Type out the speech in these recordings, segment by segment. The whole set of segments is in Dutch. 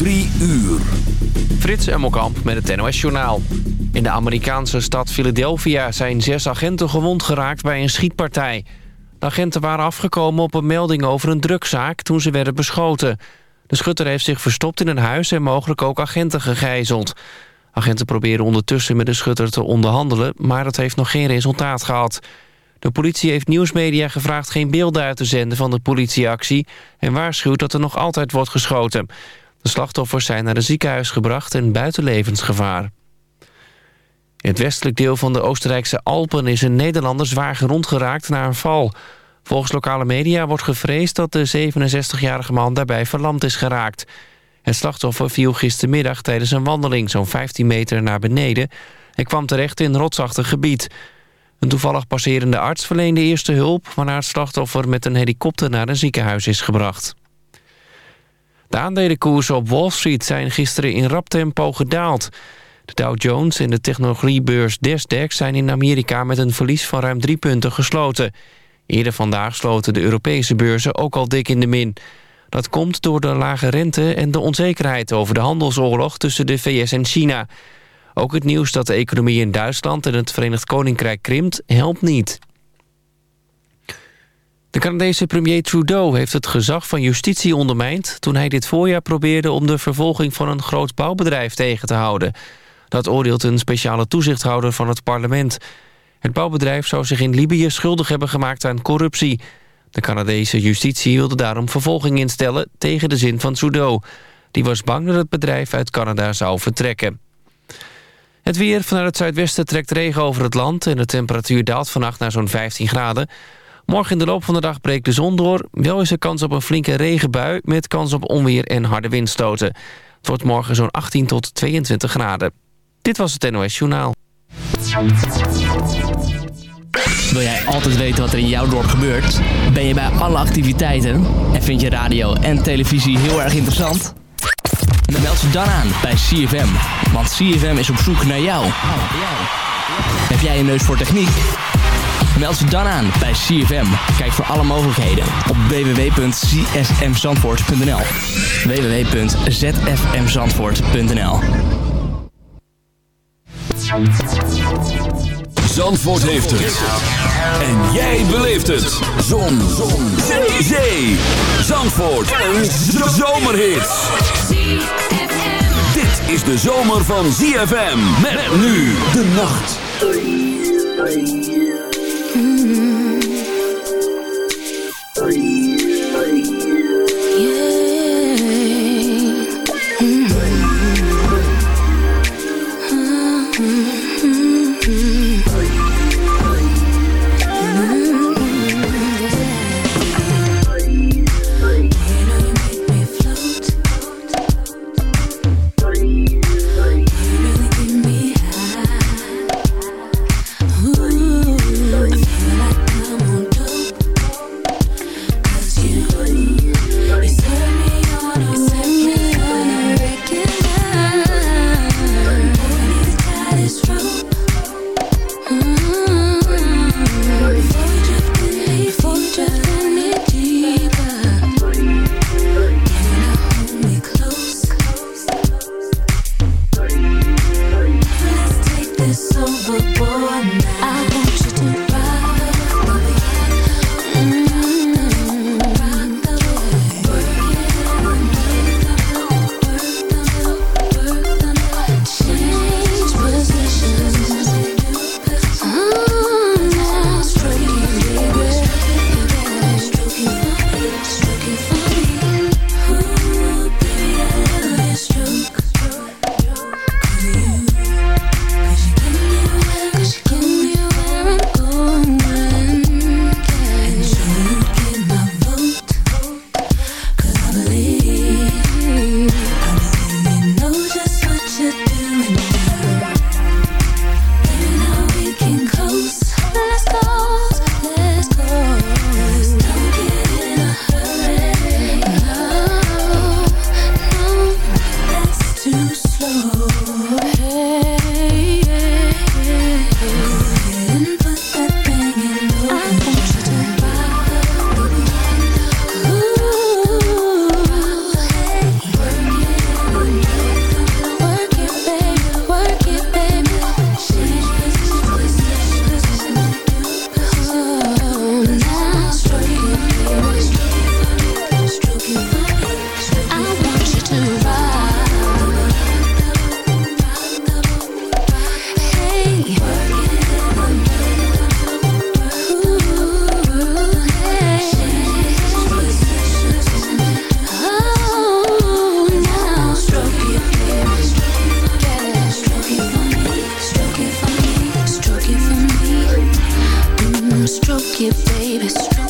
Drie uur. Frits Emmelkamp met het NOS-journaal. In de Amerikaanse stad Philadelphia zijn zes agenten gewond geraakt bij een schietpartij. De agenten waren afgekomen op een melding over een drugzaak toen ze werden beschoten. De schutter heeft zich verstopt in een huis en mogelijk ook agenten gegijzeld. Agenten proberen ondertussen met de schutter te onderhandelen... maar dat heeft nog geen resultaat gehad. De politie heeft nieuwsmedia gevraagd geen beelden uit te zenden van de politieactie... en waarschuwt dat er nog altijd wordt geschoten. De slachtoffers zijn naar een ziekenhuis gebracht en buiten levensgevaar. In het westelijk deel van de Oostenrijkse Alpen is een Nederlander zwaar gerond geraakt na een val. Volgens lokale media wordt gevreesd dat de 67-jarige man daarbij verlamd is geraakt. Het slachtoffer viel gistermiddag tijdens een wandeling zo'n 15 meter naar beneden... en kwam terecht in rotsachtig gebied. Een toevallig passerende arts verleende eerste hulp... waarna het slachtoffer met een helikopter naar een ziekenhuis is gebracht. De aandelenkoersen op Wall Street zijn gisteren in rap tempo gedaald. De Dow Jones en de technologiebeurs Nasdaq zijn in Amerika met een verlies van ruim drie punten gesloten. Eerder vandaag sloten de Europese beurzen ook al dik in de min. Dat komt door de lage rente en de onzekerheid over de handelsoorlog tussen de VS en China. Ook het nieuws dat de economie in Duitsland en het Verenigd Koninkrijk krimpt helpt niet. De Canadese premier Trudeau heeft het gezag van justitie ondermijnd... toen hij dit voorjaar probeerde om de vervolging van een groot bouwbedrijf tegen te houden. Dat oordeelt een speciale toezichthouder van het parlement. Het bouwbedrijf zou zich in Libië schuldig hebben gemaakt aan corruptie. De Canadese justitie wilde daarom vervolging instellen tegen de zin van Trudeau. Die was bang dat het bedrijf uit Canada zou vertrekken. Het weer vanuit het zuidwesten trekt regen over het land... en de temperatuur daalt vannacht naar zo'n 15 graden. Morgen in de loop van de dag breekt de zon door. Wel is er kans op een flinke regenbui... met kans op onweer en harde windstoten. Het wordt morgen zo'n 18 tot 22 graden. Dit was het NOS Journaal. Wil jij altijd weten wat er in jouw dorp gebeurt? Ben je bij alle activiteiten? En vind je radio en televisie heel erg interessant? Dan meld je dan aan bij CFM. Want CFM is op zoek naar jou. Heb jij een neus voor techniek? Meld je dan aan bij CFM. Kijk voor alle mogelijkheden op www.csmzandvoort.nl www.zfmzandvoort.nl Zandvoort heeft het. En jij beleeft het. Zon. Zon. Zee. Zee. Zandvoort. Een zomerhit. Dit is de zomer van ZFM. Met nu de nacht. Milky, baby, strong.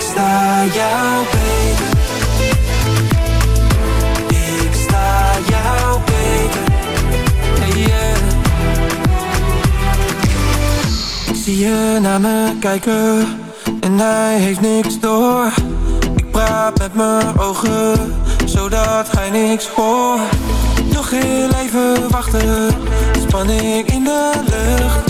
Ik sta jou beter Ik sta jou beter hey yeah. Ik zie je naar me kijken En hij heeft niks door. Ik praat met mijn ogen Zodat hij niks hoort. Nog heel even wachten Spanning in de lucht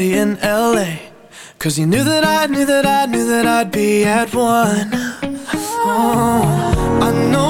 party in LA. Cause you knew that I knew that I knew that I'd be at one. Oh, I know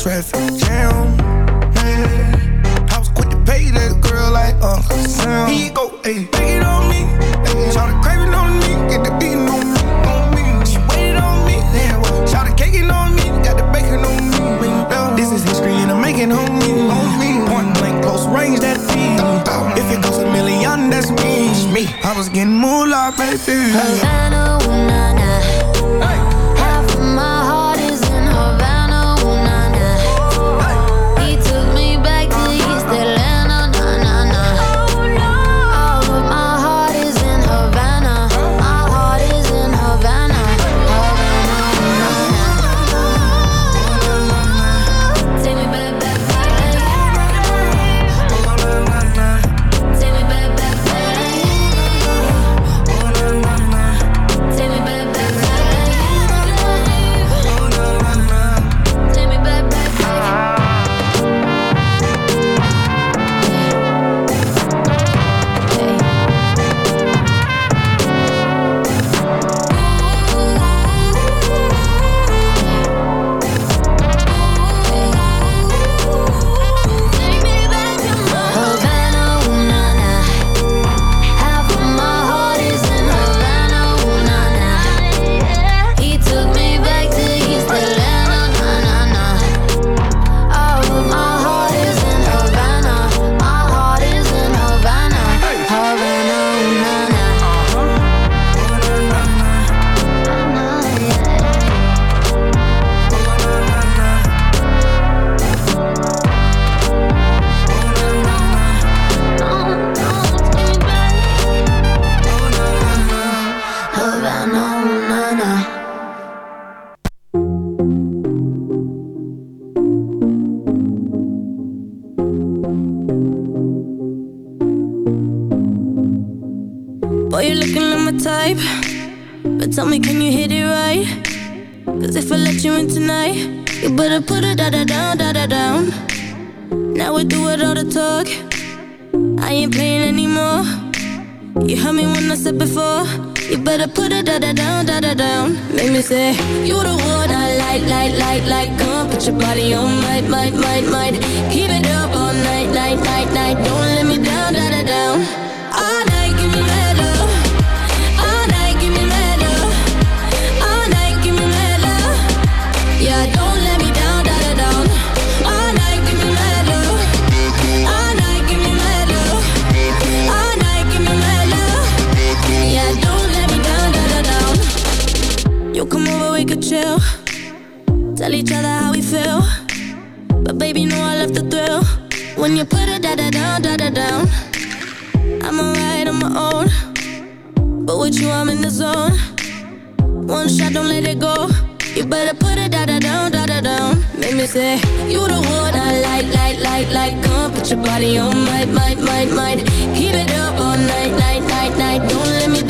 traffic. say you the one I like, like, like, like. Come put your body on, might, might, might, might I'm in the zone. One shot, don't let it go. You better put it da da down, da da down. Make me say you the one I like, like, like, like. Come put your body on, might, might, might, might. Keep it up all night, night, night, night. Don't let me.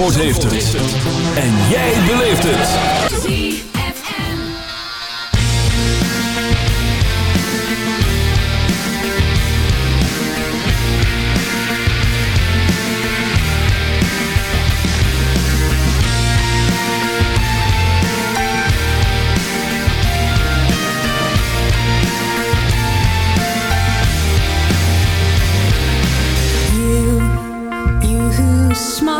Zandvoort heeft het. En jij beleeft het. You, you who smile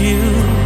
You.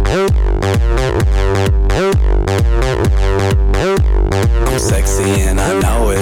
Sexy and I know it.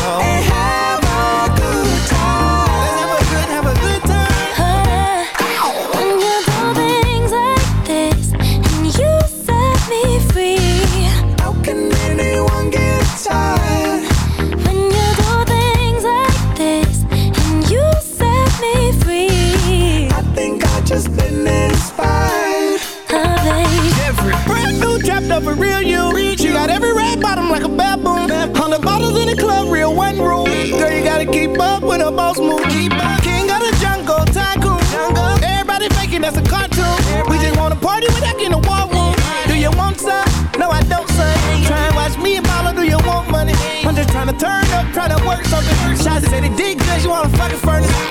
Turn up, try to work something. Shots said it did Cause you wanna fucking furnace.